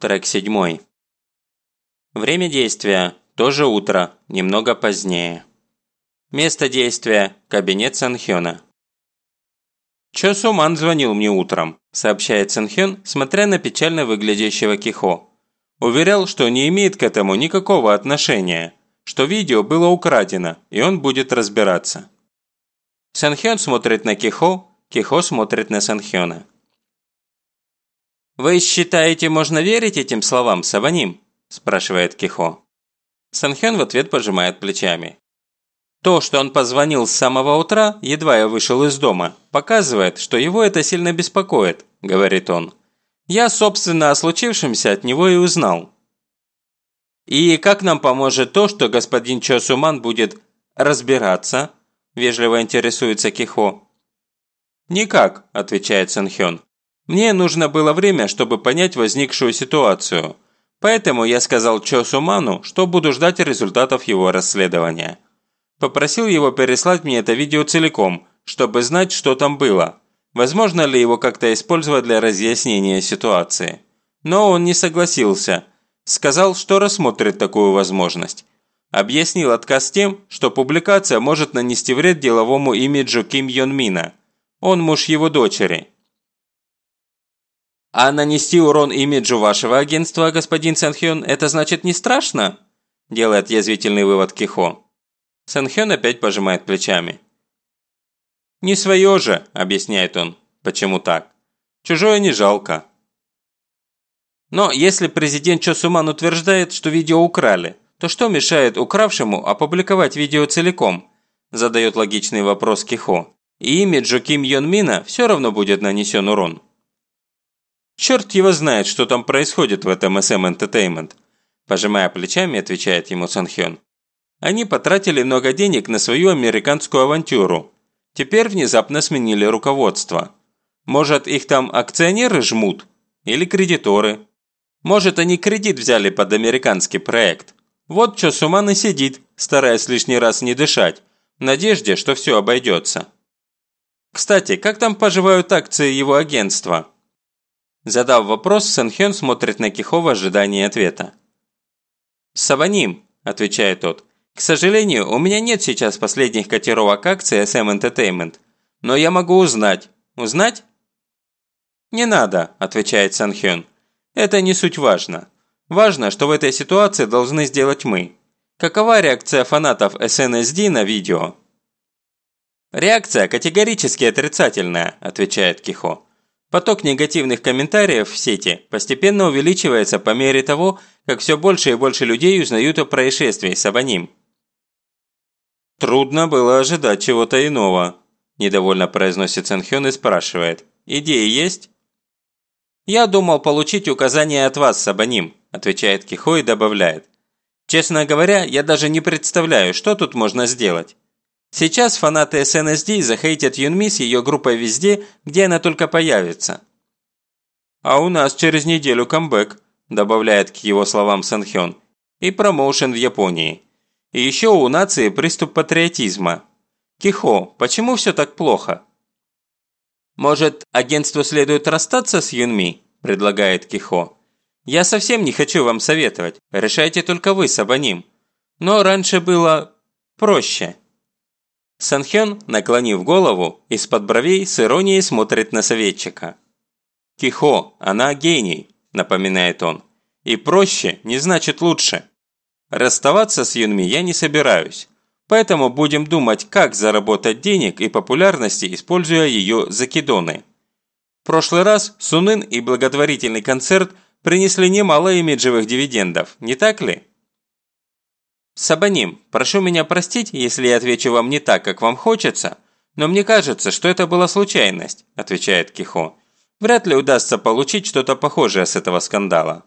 Трек седьмой. Время действия – тоже утро, немного позднее. Место действия – кабинет Санхёна. Чо Суман звонил мне утром, сообщает Санхён, смотря на печально выглядящего Кихо. Уверял, что не имеет к этому никакого отношения, что видео было украдено, и он будет разбираться. Санхён смотрит на Кихо, Кихо смотрит на Санхёна. «Вы считаете, можно верить этим словам, Саваним?» – спрашивает Кихо. Санхён в ответ пожимает плечами. То, что он позвонил с самого утра, едва я вышел из дома, показывает, что его это сильно беспокоит, говорит он. Я, собственно, о случившемся от него и узнал. И как нам поможет то, что господин Чо Суман будет разбираться? Вежливо интересуется Кихо. «Никак», – отвечает Санхён. «Мне нужно было время, чтобы понять возникшую ситуацию. Поэтому я сказал Чо Суману, что буду ждать результатов его расследования». Попросил его переслать мне это видео целиком, чтобы знать, что там было. Возможно ли его как-то использовать для разъяснения ситуации. Но он не согласился. Сказал, что рассмотрит такую возможность. Объяснил отказ тем, что публикация может нанести вред деловому имиджу Ким Йон Мина. Он муж его дочери. «А нанести урон имиджу вашего агентства, господин Сэнхён, это значит не страшно?» Делает язвительный вывод Кихо. Сэнхён опять пожимает плечами. «Не свое же», – объясняет он. «Почему так? Чужое не жалко». Но если президент Чо Суман утверждает, что видео украли, то что мешает укравшему опубликовать видео целиком? Задает логичный вопрос Кихо. И имиджу Ким Йон Мина все равно будет нанесен урон. Черт его знает, что там происходит в этом SM Entertainment. Пожимая плечами, отвечает ему Санхён. Они потратили много денег на свою американскую авантюру. Теперь внезапно сменили руководство. Может, их там акционеры жмут? Или кредиторы? Может, они кредит взяли под американский проект? Вот что Суман и сидит, стараясь лишний раз не дышать, в надежде, что все обойдется. Кстати, как там поживают акции его агентства? Задав вопрос, Сэнхён смотрит на Кихо в ожидании ответа. «Саваним», – отвечает тот, к сожалению, у меня нет сейчас последних котировок акций SM Entertainment, но я могу узнать. Узнать? «Не надо», – отвечает Санхён. «Это не суть важно. Важно, что в этой ситуации должны сделать мы. Какова реакция фанатов SNSD на видео?» «Реакция категорически отрицательная», – отвечает Кихо. Поток негативных комментариев в сети постепенно увеличивается по мере того, как все больше и больше людей узнают о происшествии с Абоним. «Трудно было ожидать чего-то иного», – недовольно произносит Сэнхён и спрашивает. «Идеи есть?» «Я думал получить указания от вас, Сабаним», – отвечает Кихо и добавляет. «Честно говоря, я даже не представляю, что тут можно сделать. Сейчас фанаты SNSD захейтят Юнми с ее группой везде, где она только появится». «А у нас через неделю камбэк», – добавляет к его словам Сэнхён. «И промоушен в Японии. И еще у нации приступ патриотизма. Кихо, почему все так плохо? Может, агентству следует расстаться с Юнми? Предлагает Кихо. Я совсем не хочу вам советовать. Решайте только вы, Сабаним. Но раньше было проще. Санхён, наклонив голову, из-под бровей с иронией смотрит на советчика. «Кихо, она гений», – напоминает он. «И проще не значит лучше». Расставаться с Юнми я не собираюсь, поэтому будем думать, как заработать денег и популярности, используя ее закидоны. В прошлый раз Сунын и благотворительный концерт принесли немало имиджевых дивидендов, не так ли? Сабаним, прошу меня простить, если я отвечу вам не так, как вам хочется, но мне кажется, что это была случайность, отвечает Кихо. Вряд ли удастся получить что-то похожее с этого скандала.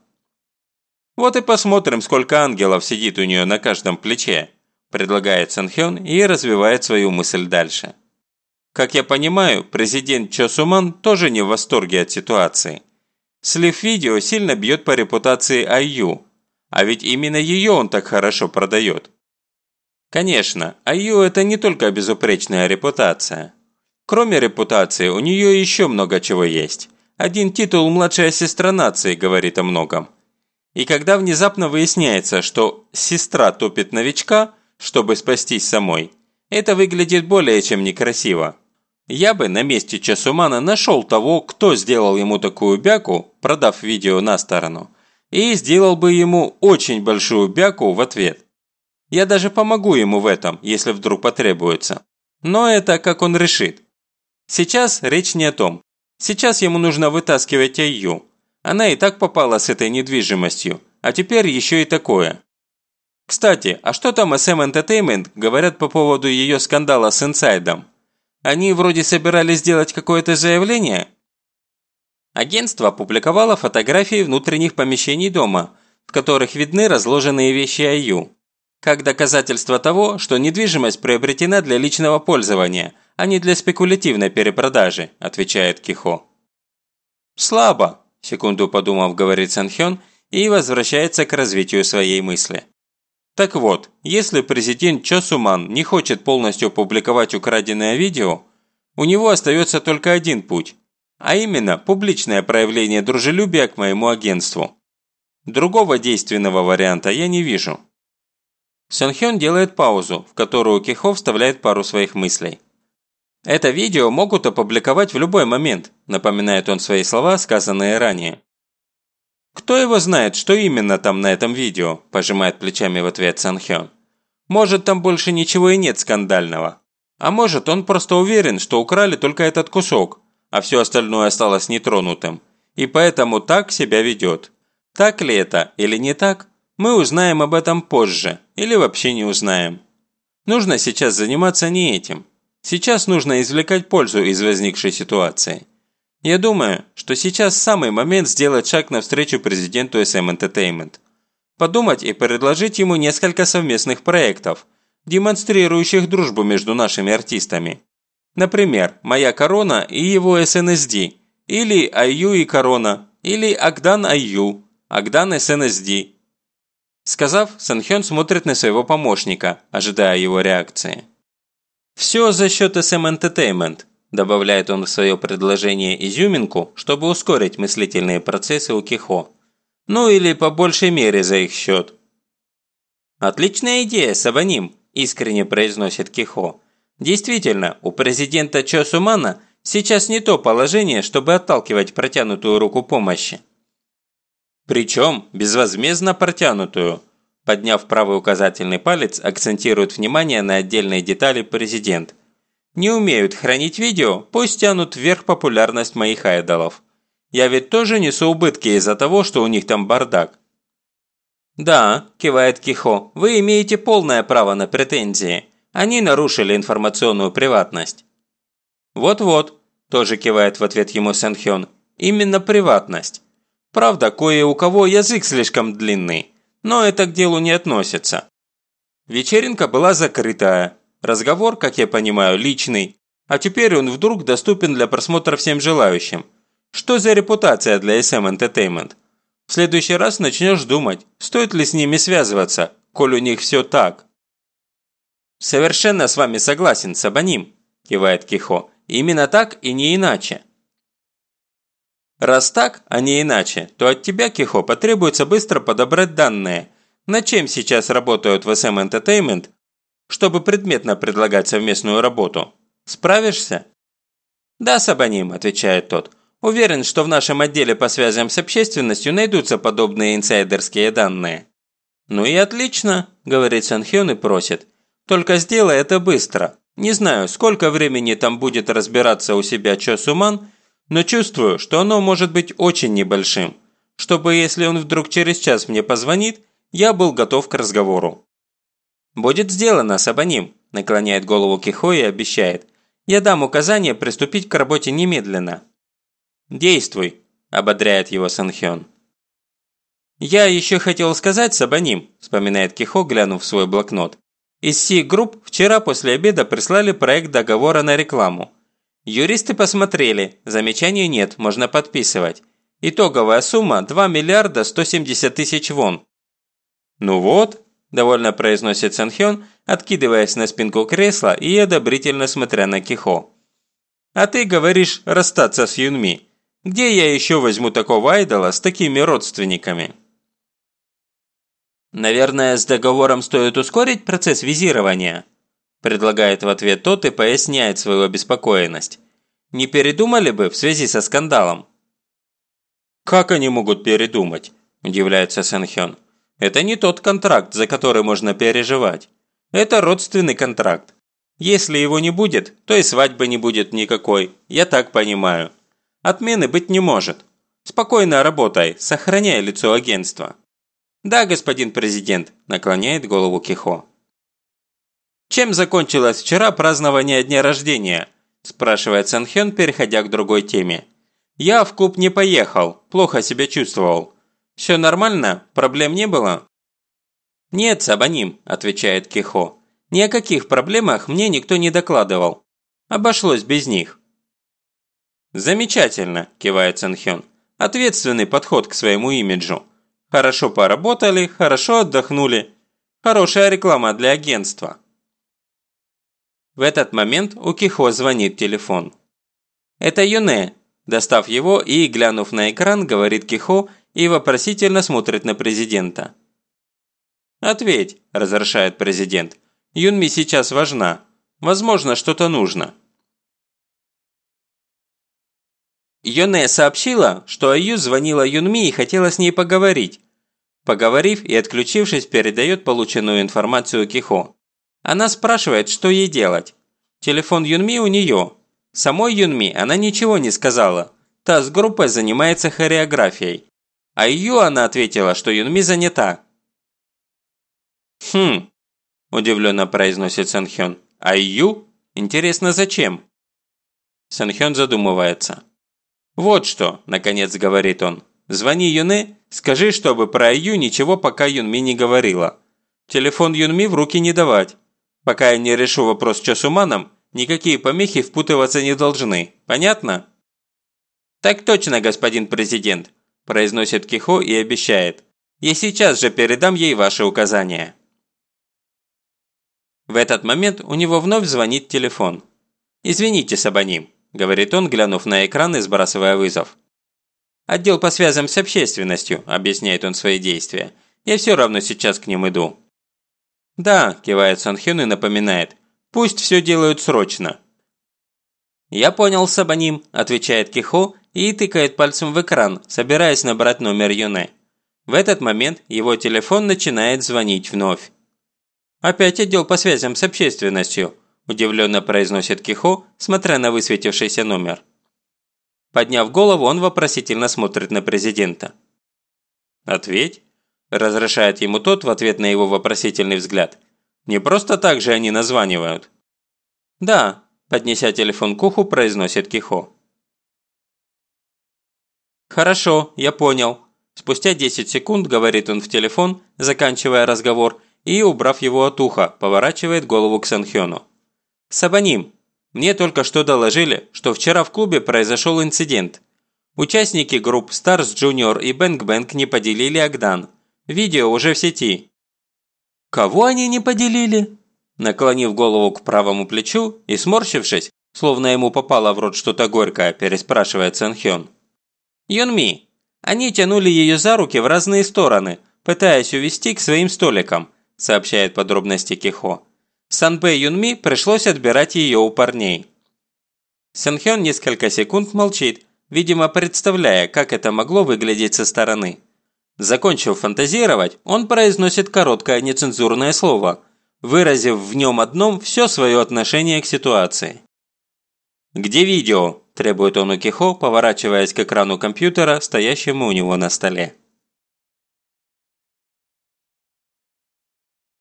«Вот и посмотрим, сколько ангелов сидит у нее на каждом плече», предлагает Санхён и развивает свою мысль дальше. Как я понимаю, президент Чо Суман тоже не в восторге от ситуации. Слив видео сильно бьет по репутации IU, а ведь именно ее он так хорошо продает. Конечно, IU это не только безупречная репутация. Кроме репутации, у нее еще много чего есть. Один титул «Младшая сестра нации» говорит о многом. И когда внезапно выясняется, что сестра топит новичка, чтобы спастись самой, это выглядит более чем некрасиво. Я бы на месте Часумана нашел того, кто сделал ему такую бяку, продав видео на сторону, и сделал бы ему очень большую бяку в ответ. Я даже помогу ему в этом, если вдруг потребуется. Но это как он решит. Сейчас речь не о том. Сейчас ему нужно вытаскивать Айю. Она и так попала с этой недвижимостью, а теперь еще и такое. Кстати, а что там SM Entertainment говорят по поводу ее скандала с инсайдом? Они вроде собирались сделать какое-то заявление? Агентство опубликовало фотографии внутренних помещений дома, в которых видны разложенные вещи Аю. Как доказательство того, что недвижимость приобретена для личного пользования, а не для спекулятивной перепродажи, отвечает Кихо. Слабо, секунду подумав, говорит Санхён и возвращается к развитию своей мысли. Так вот, если президент Чо Суман не хочет полностью опубликовать украденное видео, у него остается только один путь, а именно публичное проявление дружелюбия к моему агентству. Другого действенного варианта я не вижу. Сёнхён делает паузу, в которую Кихо вставляет пару своих мыслей. Это видео могут опубликовать в любой момент, напоминает он свои слова, сказанные ранее. «Кто его знает, что именно там на этом видео?» – пожимает плечами в ответ Санхён. «Может, там больше ничего и нет скандального. А может, он просто уверен, что украли только этот кусок, а все остальное осталось нетронутым, и поэтому так себя ведет. Так ли это или не так, мы узнаем об этом позже, или вообще не узнаем. Нужно сейчас заниматься не этим. Сейчас нужно извлекать пользу из возникшей ситуации. Я думаю, что сейчас самый момент сделать шаг навстречу президенту SM Entertainment. Подумать и предложить ему несколько совместных проектов, демонстрирующих дружбу между нашими артистами. Например, «Моя корона» и его SNSD, или «Айю и корона», или «Агдан Айю», «Агдан SNSD». Сказав, Санхён смотрит на своего помощника, ожидая его реакции. «Все за счет SM Entertainment», Добавляет он в свое предложение изюминку, чтобы ускорить мыслительные процессы у Кихо. Ну или по большей мере за их счет. «Отличная идея, Сабаним», – искренне произносит Кихо. «Действительно, у президента Чо Сумана сейчас не то положение, чтобы отталкивать протянутую руку помощи». Причем безвозмездно протянутую. Подняв правый указательный палец, акцентирует внимание на отдельные детали президент – не умеют хранить видео, пусть тянут вверх популярность моих айдолов. Я ведь тоже несу убытки из-за того, что у них там бардак. «Да», – кивает Кихо, – «вы имеете полное право на претензии. Они нарушили информационную приватность». «Вот-вот», – тоже кивает в ответ ему Сэнхён, – «именно приватность. Правда, кое у кого язык слишком длинный, но это к делу не относится. Вечеринка была закрытая, Разговор, как я понимаю, личный, а теперь он вдруг доступен для просмотра всем желающим. Что за репутация для SM Entertainment? В следующий раз начнешь думать, стоит ли с ними связываться, коль у них все так. «Совершенно с вами согласен, Сабаним», – кивает Кихо. «Именно так и не иначе». Раз так, а не иначе, то от тебя, Кихо, потребуется быстро подобрать данные, над чем сейчас работают в SM Entertainment чтобы предметно предлагать совместную работу. Справишься?» «Да, Сабаним», – отвечает тот. «Уверен, что в нашем отделе по связям с общественностью найдутся подобные инсайдерские данные». «Ну и отлично», – говорит Санхён и просит. «Только сделай это быстро. Не знаю, сколько времени там будет разбираться у себя Чо Суман, но чувствую, что оно может быть очень небольшим, чтобы, если он вдруг через час мне позвонит, я был готов к разговору». «Будет сделано, Сабаним», – наклоняет голову Кихо и обещает. «Я дам указание приступить к работе немедленно». «Действуй», – ободряет его Санхён. «Я еще хотел сказать, Сабаним», – вспоминает Кихо, глянув в свой блокнот. «Из Си-групп вчера после обеда прислали проект договора на рекламу. Юристы посмотрели, замечаний нет, можно подписывать. Итоговая сумма 2 миллиарда 170 тысяч вон». «Ну вот», довольно произносит Санхён, откидываясь на спинку кресла и одобрительно смотря на Кихо. «А ты говоришь расстаться с Юнми. Где я еще возьму такого айдола с такими родственниками?» «Наверное, с договором стоит ускорить процесс визирования?» предлагает в ответ тот и поясняет свою обеспокоенность. «Не передумали бы в связи со скандалом?» «Как они могут передумать?» – удивляется Сэнхён. «Это не тот контракт, за который можно переживать. Это родственный контракт. Если его не будет, то и свадьбы не будет никакой, я так понимаю. Отмены быть не может. Спокойно работай, сохраняй лицо агентства». «Да, господин президент», – наклоняет голову Кихо. «Чем закончилось вчера празднование дня рождения?» – спрашивает Санхён, переходя к другой теме. «Я в клуб не поехал, плохо себя чувствовал. Все нормально? Проблем не было?» «Нет, Сабаним», – отвечает Кихо. «Ни о каких проблемах мне никто не докладывал. Обошлось без них». «Замечательно», – кивает Санхён. «Ответственный подход к своему имиджу. Хорошо поработали, хорошо отдохнули. Хорошая реклама для агентства. В этот момент у Кихо звонит телефон. Это Юне. Достав его и, глянув на экран, говорит Кихо и вопросительно смотрит на президента. «Ответь», – разрешает президент. «Юнми сейчас важна. Возможно, что-то нужно». Юне сообщила, что Аю звонила Юнми и хотела с ней поговорить. Поговорив и отключившись, передает полученную информацию Кихо. Она спрашивает, что ей делать. Телефон Юнми у нее. Самой Юнми она ничего не сказала. Та с группой занимается хореографией. А Ю она ответила, что Юнми занята. «Хм», – удивленно произносит Санхён. «А Ю? Интересно, зачем?» Санхён задумывается. «Вот что», – наконец говорит он. «Звони Юне, скажи, чтобы про Аю ничего пока Юнми не говорила. Телефон Юнми в руки не давать. Пока я не решу вопрос с Чосуманом, никакие помехи впутываться не должны. Понятно?» «Так точно, господин президент», – произносит Кихо и обещает. «Я сейчас же передам ей ваши указания». В этот момент у него вновь звонит телефон. «Извините, Сабаним», – говорит он, глянув на экран и сбрасывая вызов. «Отдел по связям с общественностью», – объясняет он свои действия. «Я все равно сейчас к ним иду». «Да», – кивает Санхён и напоминает. «Пусть все делают срочно». «Я понял, Сабаним», – отвечает Кихо и тыкает пальцем в экран, собираясь набрать номер Юне. В этот момент его телефон начинает звонить вновь. «Опять отдел по связям с общественностью», – удивленно произносит Кихо, смотря на высветившийся номер. Подняв голову, он вопросительно смотрит на президента. «Ответь», Разрешает ему тот в ответ на его вопросительный взгляд. Не просто так же они названивают. «Да», – поднеся телефон к уху, произносит Кихо. «Хорошо, я понял». Спустя 10 секунд говорит он в телефон, заканчивая разговор, и, убрав его от уха, поворачивает голову к Санхёну. «Сабаним, мне только что доложили, что вчера в клубе произошел инцидент. Участники групп Stars Junior и Bang Bang не поделили Агдан. Видео уже в сети». «Кого они не поделили?» Наклонив голову к правому плечу и сморщившись, словно ему попало в рот что-то горькое, переспрашивает Сэнхён. «Юнми, они тянули ее за руки в разные стороны, пытаясь увести к своим столикам», сообщает подробности Кихо. Санпэ Юнми пришлось отбирать ее у парней. Сэнхён несколько секунд молчит, видимо представляя, как это могло выглядеть со стороны. Закончив фантазировать, он произносит короткое нецензурное слово, выразив в нем одном все свое отношение к ситуации. «Где видео?» – требует он у Кихо, поворачиваясь к экрану компьютера, стоящему у него на столе.